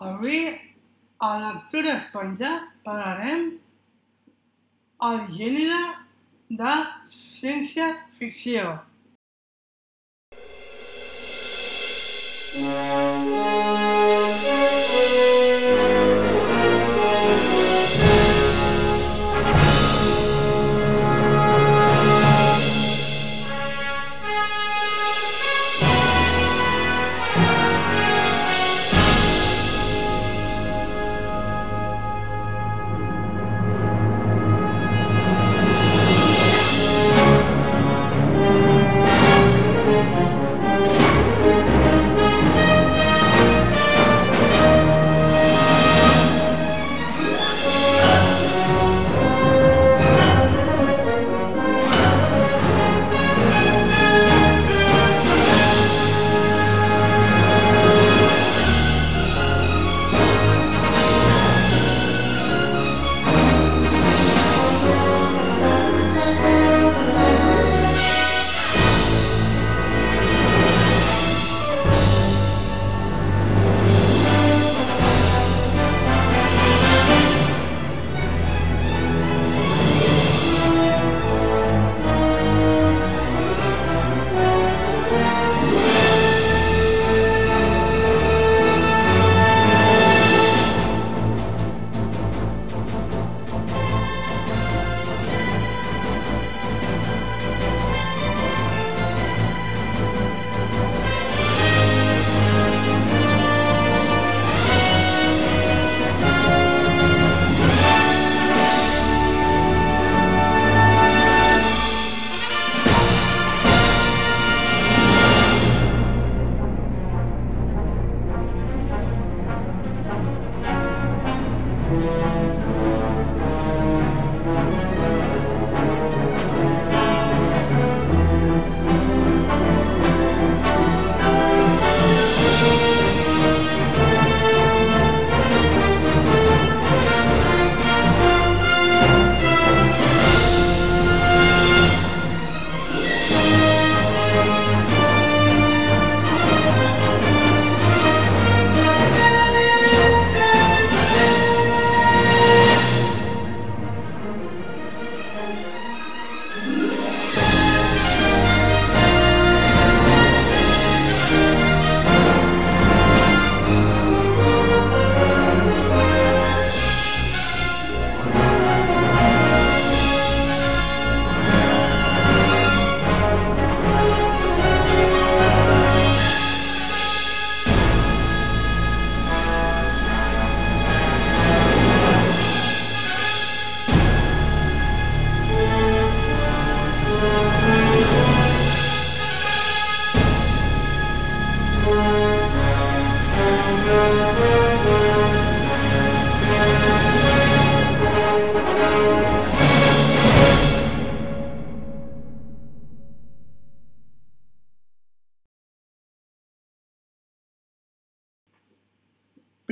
Avui, a Lectura Esponja, parlarem el gènere de ciència-ficció.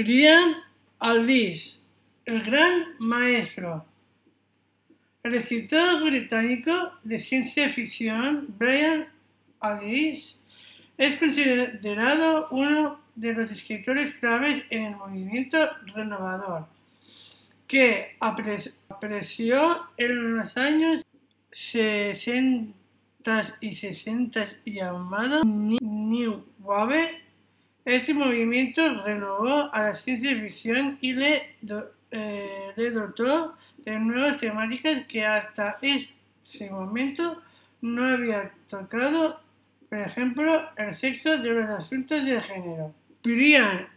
Brian Aldiss, el gran maestro. El escritor británico de ciencia ficción Brian Aldiss es considerado uno de los escritores claves en el movimiento renovador, que apareció en los años 60 y 60 llamado New Wave este movimiento renovó a la ciencia ficción y le, eh, le dotó de nuevas temáticas que hasta ese momento no había tocado, por ejemplo, el sexo de los asuntos de género. Brian,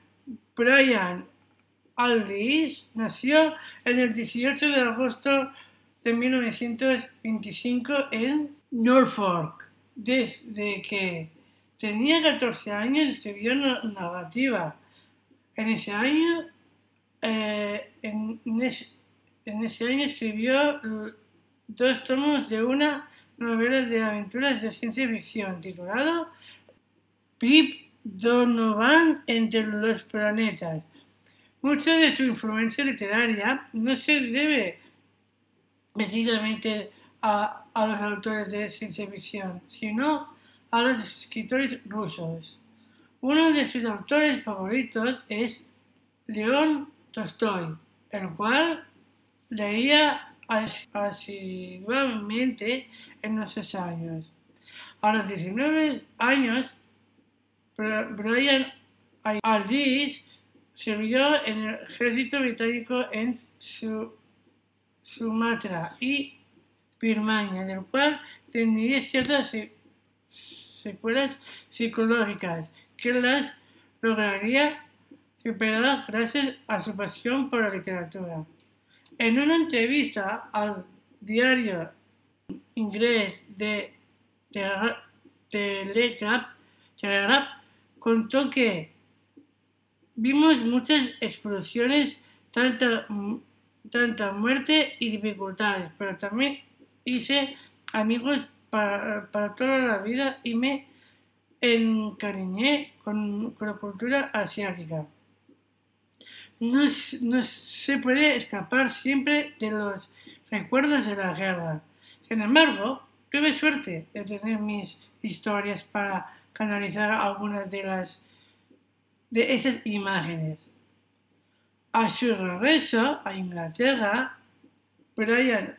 Brian Aldiss nació en el 18 de agosto de 1925 en Norfolk, desde que Tenía 14 años y escribió narrativa. En ese año, eh, en, ese, año escribió dos tomos de una novela de aventuras de ciencia ficción titulado Pip Donovan entre los planetas. Mucha de su influencia literaria no se debe precisamente a, a los autores de ciencia ficción, sino a los escritores rusos. Uno de sus autores favoritos es León Tolstoy, el cual leía asiduamente en esos años. A los 19 años, Brian Aldiss sirvió en el ejército británico en Sumatra y Birmania, del cual tenía ciertas secuelas psicológicas que las lograría superar gracias a su pasión por la literatura. En una entrevista al diario inglés de Telegraph, Telegraph contó que vimos muchas explosiones, tanta, tanta muerte y dificultades, pero también hice amigos para, toda la vida y me encariñé con, la cultura asiática. No, no, se puede escapar siempre de los recuerdos de la guerra. Sin embargo, tuve suerte de tener mis historias para canalizar algunas de las de esas imágenes. A su regreso a Inglaterra, Brian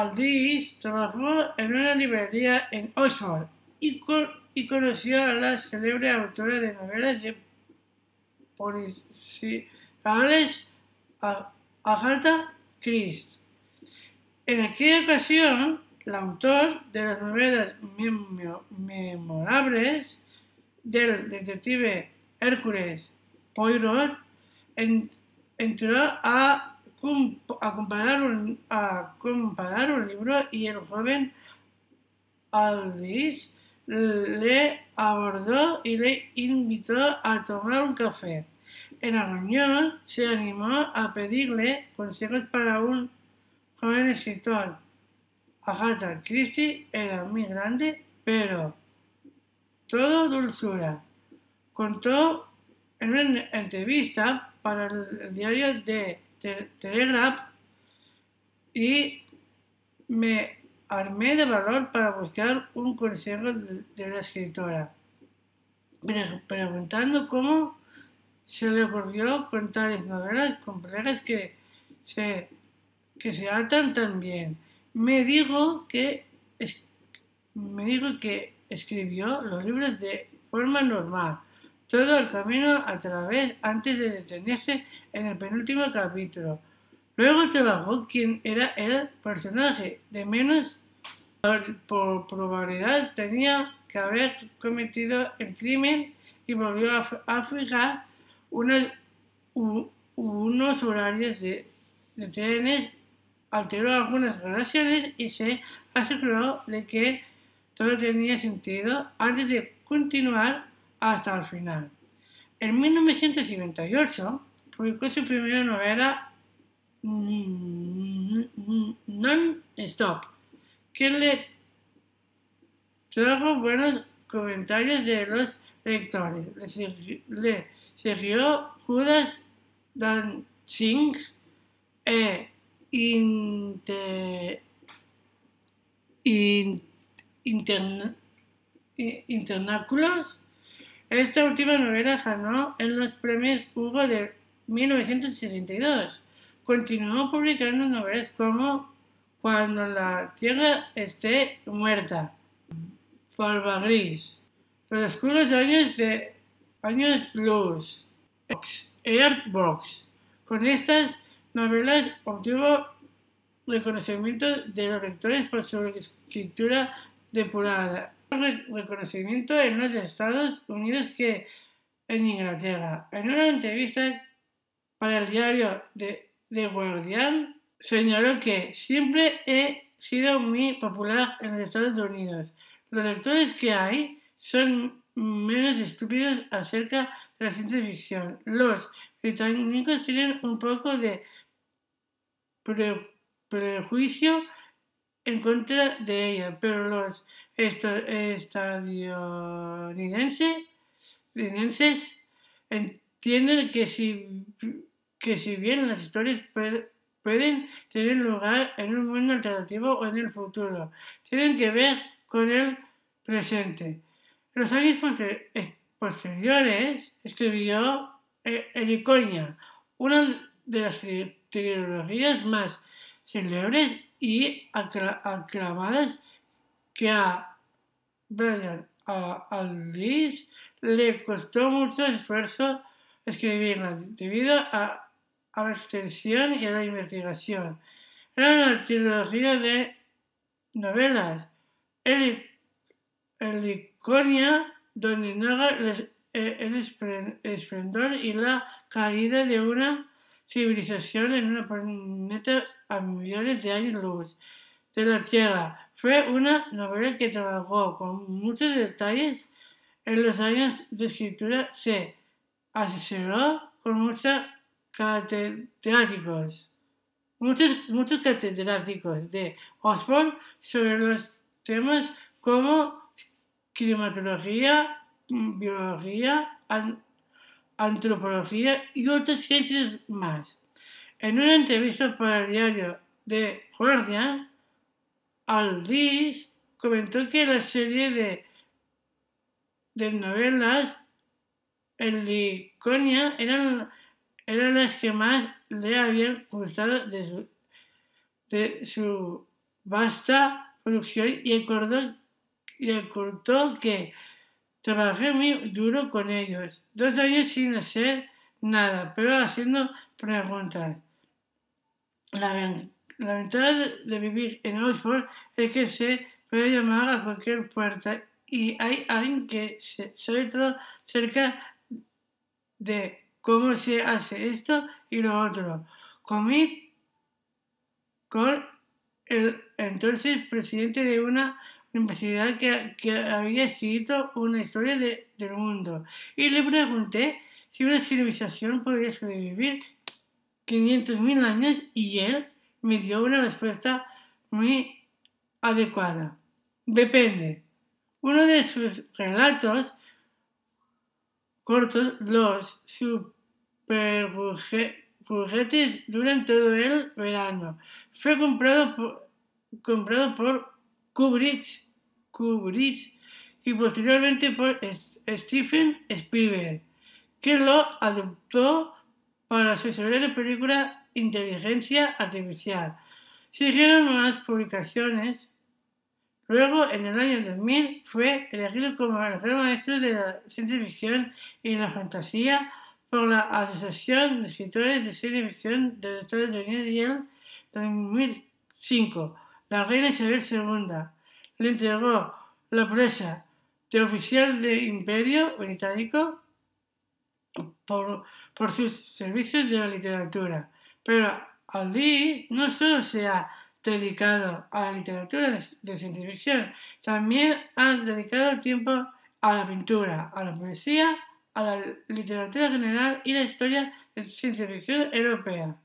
Aldiss trabajó en una librería en Oxford y, y conoció a la célebre autora de novelas de policiales Agatha Christie. En aquella ocasión, el autor de las novelas memorables del detective Hércules Poirot entró a a comparar, un, a comparar un libro y el joven Aldis le abordó y le invitó a tomar un café. En la reunión se animó a pedirle consejos para un joven escritor. Agatha Christie era muy grande, pero todo dulzura. Contó en una entrevista para el diario de Telegraph y me armé de valor para buscar un consejo de, la escritora, preguntando cómo se le ocurrió contar novelas complejas que se, que se atan tan bien. Me dijo que, me dijo que escribió los libros de forma normal, todo el camino a través antes de detenerse en el penúltimo capítulo. Luego trabajó quien era el personaje de menos por probabilidad tenía que haber cometido el crimen y volvió a, fijar unos, horarios de, de trenes, alteró algunas relaciones y se aseguró de que todo tenía sentido antes de continuar hasta el final. En 1958 publicó su primera novela Non-Stop, que le trajo buenos comentarios de los lectores. Le, siguió Judas Dancing e inter, Internáculos esta última novela ganó en los premios Hugo de 1962. Continuó publicando novelas como Cuando la Tierra esté muerta, Barba Gris, Los oscuros años de años luz, Airbox. Con estas novelas obtuvo reconocimiento de los lectores por su escritura depurada reconocimiento en los Estados Unidos que en Inglaterra. En una entrevista para el diario The, Guardian, señaló que siempre he sido muy popular en los Estados Unidos. Los lectores que hay son menos estúpidos acerca de la ciencia ficción. Los británicos tienen un poco de prejuicio en contra de ella, pero los estadounidenses entienden que si, que si bien las historias pueden tener lugar en un mundo alternativo o en el futuro, tienen que ver con el presente. En los años eh, posteriores escribió Heliconia, una de las trilogías más célebres y aclamadas que a Brian Aldiss le costó mucho esfuerzo escribirla debido a, la extensión y a la investigación. Era una trilogía de novelas. El, donde narra el, el esplendor y la caída de una civilización en una planeta a millones de años luz de la Tierra. Fue una novela que trabajó con muchos detalles en los años de escritura. Se asesoró con muchos catedráticos, muchos, muchos catedráticos de Oxford sobre los temas como climatología, biología, antropología y otras ciencias más. En una entrevista para el diario The Guardian, Aldis comentó que la serie de, de novelas El Liconia eran, eran las que más le habían gustado de su, de su vasta producción y acordó, y acordó que trabajé muy duro con ellos, dos años sin hacer nada, pero haciendo preguntas. La, ventaja de, vivir en Oxford es que se puede llamar a cualquier puerta y hay alguien que se sabe todo cerca de cómo se hace esto y lo otro. Comí con el entonces presidente de una universidad que, había escrito una historia del mundo y le pregunté si una civilización podría sobrevivir 500.000 años y él me dio una respuesta muy adecuada. Depende. Uno de sus relatos cortos, los superjuguetes duran todo el verano. Fue comprado por Kubrick, Kubrick y posteriormente por Stephen Spielberg, que lo adoptó para su la película Inteligencia Artificial. Siguieron más publicaciones. Luego, en el año 2000, fue elegido como el gran maestro de la ciencia ficción y la fantasía por la Asociación de Escritores de Ciencia Ficción de Estados Unidos y el 2005. La reina Isabel II le entregó la presa de oficial de Imperio Británico por, por sus servicios de la literatura. Pero Aldi no solo se ha dedicado a la literatura de, ciencia ficción, también ha dedicado tiempo a la pintura, a la poesía, a la literatura general y la historia de ciencia ficción europea.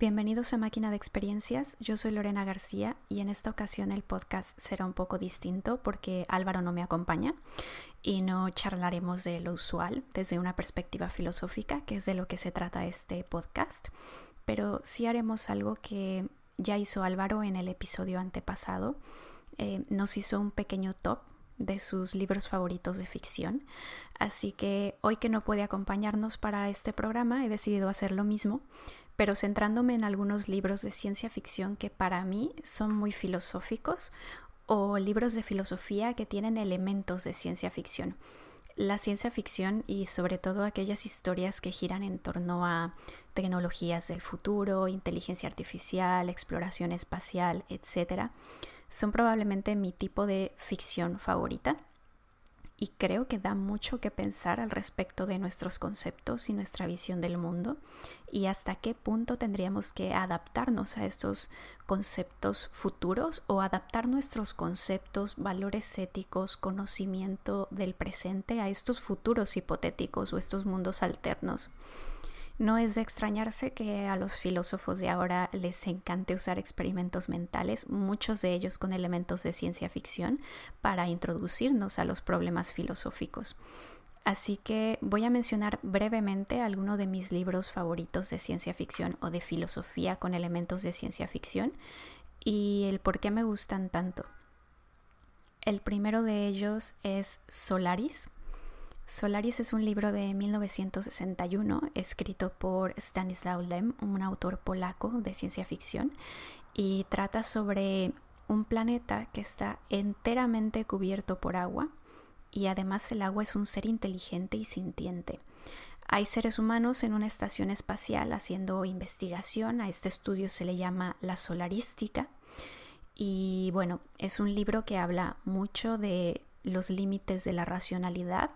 Bienvenidos a Máquina de Experiencias, yo soy Lorena García y en esta ocasión el podcast será un poco distinto porque Álvaro no me acompaña y no charlaremos de lo usual desde una perspectiva filosófica, que es de lo que se trata este podcast, pero sí haremos algo que ya hizo Álvaro en el episodio antepasado, eh, nos hizo un pequeño top de sus libros favoritos de ficción. Así que hoy que no puede acompañarnos para este programa, he decidido hacer lo mismo pero centrándome en algunos libros de ciencia ficción que para mí son muy filosóficos o libros de filosofía que tienen elementos de ciencia ficción. La ciencia ficción y sobre todo aquellas historias que giran en torno a tecnologías del futuro, inteligencia artificial, exploración espacial, etc., son probablemente mi tipo de ficción favorita y creo que da mucho que pensar al respecto de nuestros conceptos y nuestra visión del mundo y hasta qué punto tendríamos que adaptarnos a estos conceptos futuros o adaptar nuestros conceptos, valores éticos, conocimiento del presente a estos futuros hipotéticos o estos mundos alternos. No es de extrañarse que a los filósofos de ahora les encante usar experimentos mentales, muchos de ellos con elementos de ciencia ficción, para introducirnos a los problemas filosóficos. Así que voy a mencionar brevemente algunos de mis libros favoritos de ciencia ficción o de filosofía con elementos de ciencia ficción y el por qué me gustan tanto. El primero de ellos es Solaris. Solaris es un libro de 1961 escrito por Stanislaw Lem, un autor polaco de ciencia ficción, y trata sobre un planeta que está enteramente cubierto por agua y además el agua es un ser inteligente y sintiente. Hay seres humanos en una estación espacial haciendo investigación, a este estudio se le llama la solarística y bueno, es un libro que habla mucho de los límites de la racionalidad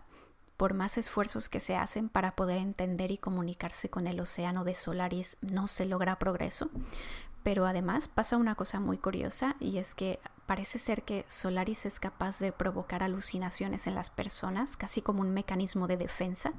por más esfuerzos que se hacen para poder entender y comunicarse con el océano de Solaris, no se logra progreso. Pero además pasa una cosa muy curiosa y es que parece ser que Solaris es capaz de provocar alucinaciones en las personas, casi como un mecanismo de defensa,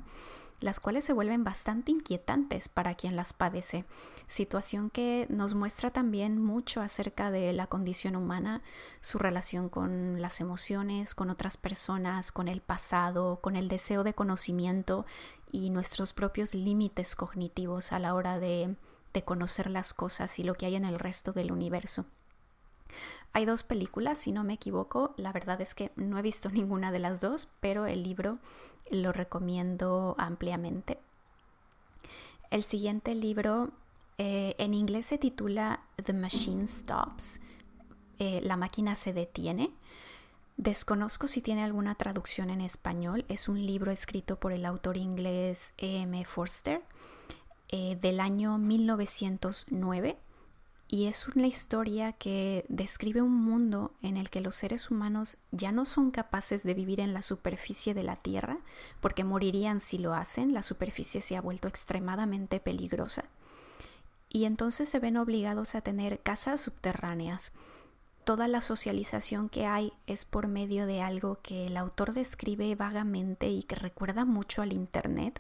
las cuales se vuelven bastante inquietantes para quien las padece, situación que nos muestra también mucho acerca de la condición humana, su relación con las emociones, con otras personas, con el pasado, con el deseo de conocimiento y nuestros propios límites cognitivos a la hora de de conocer las cosas y lo que hay en el resto del universo. Hay dos películas, si no me equivoco, la verdad es que no he visto ninguna de las dos, pero el libro lo recomiendo ampliamente. El siguiente libro eh, en inglés se titula The Machine Stops, eh, La máquina se detiene. Desconozco si tiene alguna traducción en español. Es un libro escrito por el autor inglés E.M. Forster eh, del año 1909 y es una historia que describe un mundo en el que los seres humanos ya no son capaces de vivir en la superficie de la Tierra porque morirían si lo hacen, la superficie se ha vuelto extremadamente peligrosa y entonces se ven obligados a tener casas subterráneas toda la socialización que hay es por medio de algo que el autor describe vagamente y que recuerda mucho al Internet.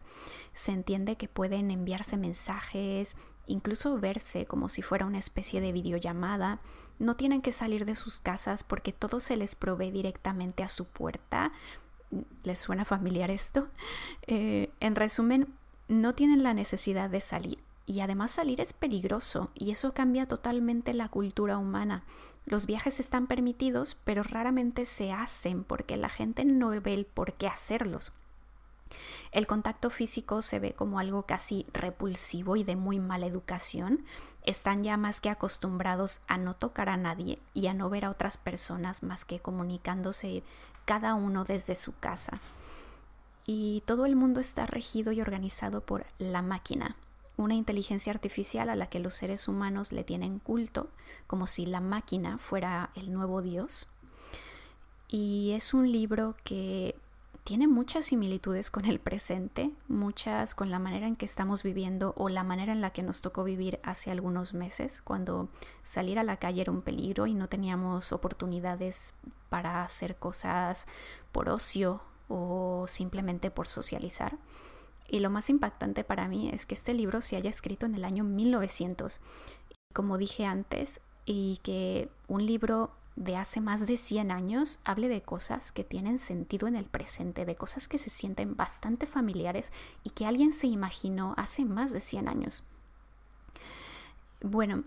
Se entiende que pueden enviarse mensajes, incluso verse como si fuera una especie de videollamada. No tienen que salir de sus casas porque todo se les provee directamente a su puerta. ¿Les suena familiar esto? Eh, en resumen, no tienen la necesidad de salir. Y además salir es peligroso y eso cambia totalmente la cultura humana. Los viajes están permitidos, pero raramente se hacen porque la gente no ve el por qué hacerlos. El contacto físico se ve como algo casi repulsivo y de muy mala educación. Están ya más que acostumbrados a no tocar a nadie y a no ver a otras personas más que comunicándose cada uno desde su casa. Y todo el mundo está regido y organizado por la máquina, una inteligencia artificial a la que los seres humanos le tienen culto, como si la máquina fuera el nuevo Dios. Y es un libro que tiene muchas similitudes con el presente, muchas con la manera en que estamos viviendo o la manera en la que nos tocó vivir hace algunos meses, cuando salir a la calle era un peligro y no teníamos oportunidades para hacer cosas por ocio o simplemente por socializar. Y lo más impactante para mí es que este libro se haya escrito en el año 1900. Como dije antes, y que un libro de hace más de 100 años hable de cosas que tienen sentido en el presente, de cosas que se sienten bastante familiares y que alguien se imaginó hace más de 100 años. Bueno,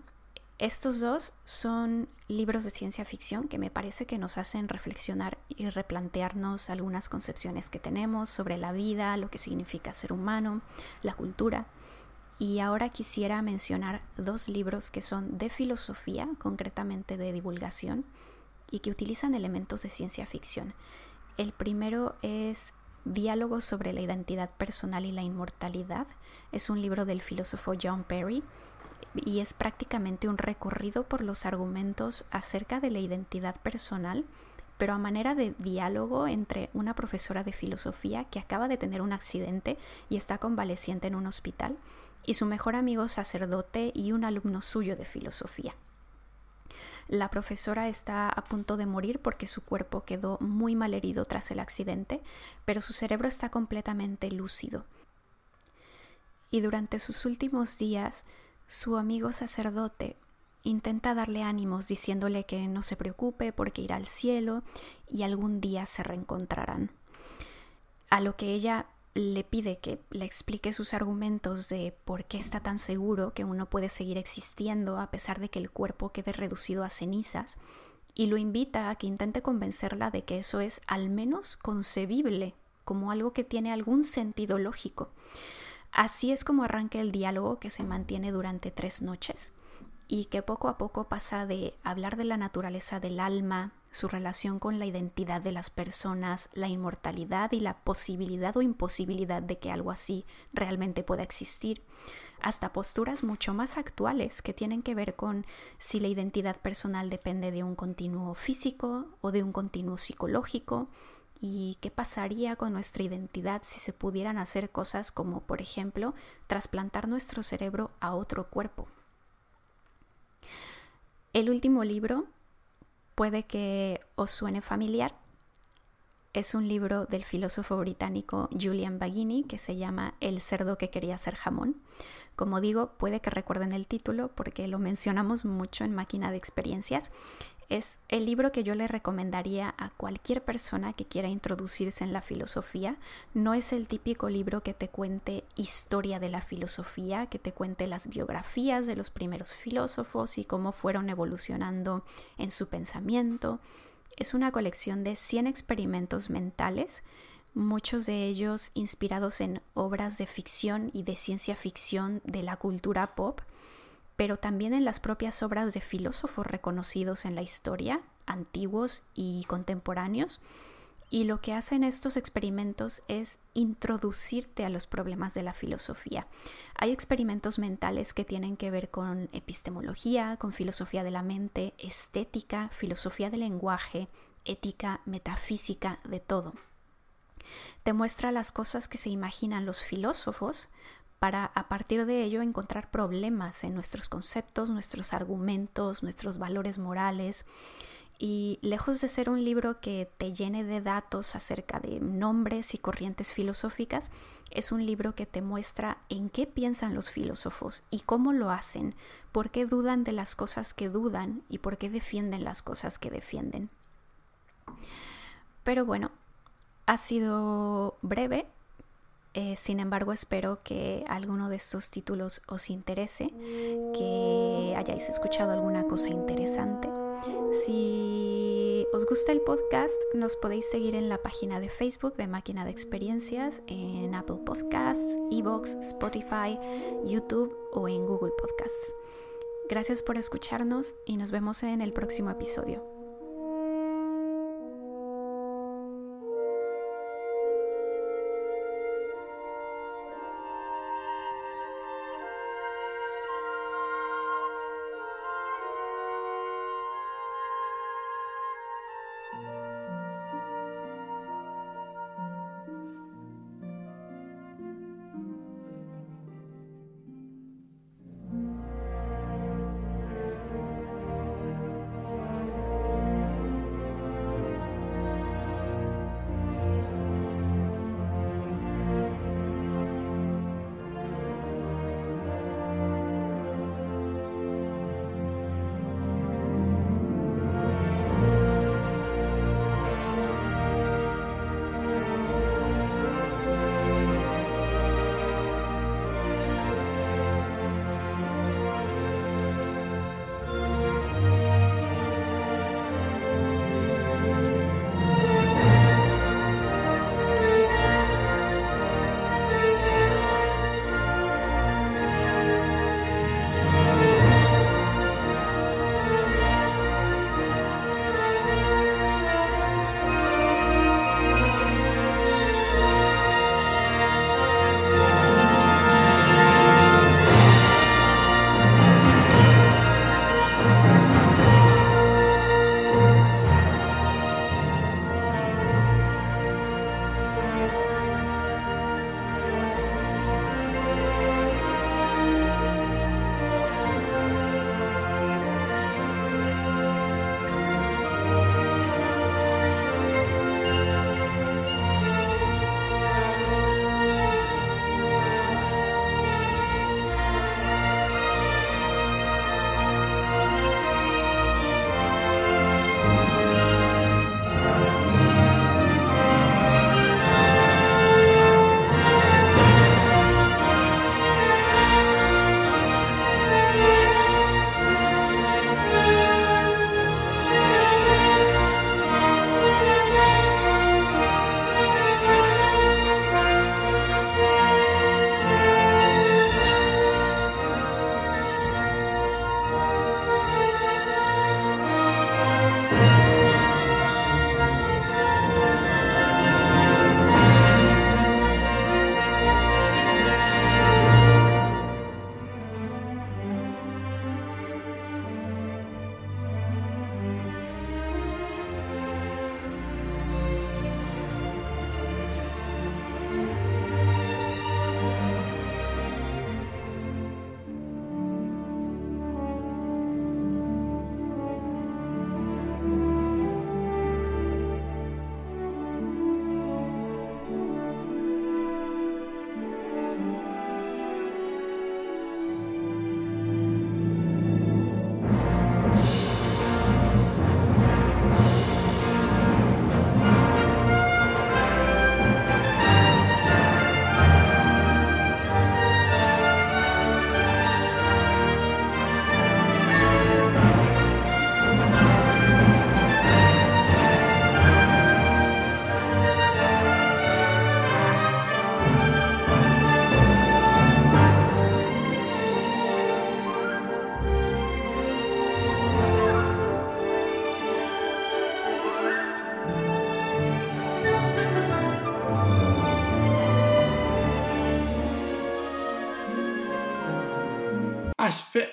estos dos son libros de ciencia ficción que me parece que nos hacen reflexionar y replantearnos algunas concepciones que tenemos sobre la vida, lo que significa ser humano, la cultura. Y ahora quisiera mencionar dos libros que son de filosofía, concretamente de divulgación, y que utilizan elementos de ciencia ficción. El primero es Diálogos sobre la identidad personal y la inmortalidad. Es un libro del filósofo John Perry y es prácticamente un recorrido por los argumentos acerca de la identidad personal, pero a manera de diálogo entre una profesora de filosofía que acaba de tener un accidente y está convaleciente en un hospital, y su mejor amigo sacerdote y un alumno suyo de filosofía. La profesora está a punto de morir porque su cuerpo quedó muy mal herido tras el accidente, pero su cerebro está completamente lúcido. Y durante sus últimos días, su amigo sacerdote intenta darle ánimos diciéndole que no se preocupe porque irá al cielo y algún día se reencontrarán. a lo que ella le pide que le explique sus argumentos de por qué está tan seguro que uno puede seguir existiendo a pesar de que el cuerpo quede reducido a cenizas, y lo invita a que intente convencerla de que eso es al menos concebible, como algo que tiene algún sentido lógico. Así es como arranca el diálogo que se mantiene durante tres noches y que poco a poco pasa de hablar de la naturaleza del alma, su relación con la identidad de las personas, la inmortalidad y la posibilidad o imposibilidad de que algo así realmente pueda existir, hasta posturas mucho más actuales que tienen que ver con si la identidad personal depende de un continuo físico o de un continuo psicológico, y qué pasaría con nuestra identidad si se pudieran hacer cosas como, por ejemplo, trasplantar nuestro cerebro a otro cuerpo. El último libro puede que os suene familiar. Es un libro del filósofo británico Julian Baggini que se llama El cerdo que quería ser jamón. Como digo, puede que recuerden el título porque lo mencionamos mucho en Máquina de Experiencias es el libro que yo le recomendaría a cualquier persona que quiera introducirse en la filosofía. No es el típico libro que te cuente historia de la filosofía, que te cuente las biografías de los primeros filósofos y cómo fueron evolucionando en su pensamiento. Es una colección de 100 experimentos mentales, muchos de ellos inspirados en obras de ficción y de ciencia ficción de la cultura pop pero también en las propias obras de filósofos reconocidos en la historia, antiguos y contemporáneos. Y lo que hacen estos experimentos es introducirte a los problemas de la filosofía. Hay experimentos mentales que tienen que ver con epistemología, con filosofía de la mente, estética, filosofía del lenguaje, ética, metafísica, de todo. Te muestra las cosas que se imaginan los filósofos para a partir de ello encontrar problemas en nuestros conceptos, nuestros argumentos, nuestros valores morales. Y lejos de ser un libro que te llene de datos acerca de nombres y corrientes filosóficas, es un libro que te muestra en qué piensan los filósofos y cómo lo hacen, por qué dudan de las cosas que dudan y por qué defienden las cosas que defienden. Pero bueno, ha sido breve, eh, sin embargo, espero que alguno de estos títulos os interese, que hayáis escuchado alguna cosa interesante. Si os gusta el podcast, nos podéis seguir en la página de Facebook de Máquina de Experiencias, en Apple Podcasts, Evox, Spotify, YouTube o en Google Podcasts. Gracias por escucharnos y nos vemos en el próximo episodio.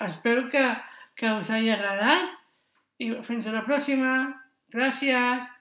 Espero que, que us hagi agradat i fins a la pròxima. Gràcies.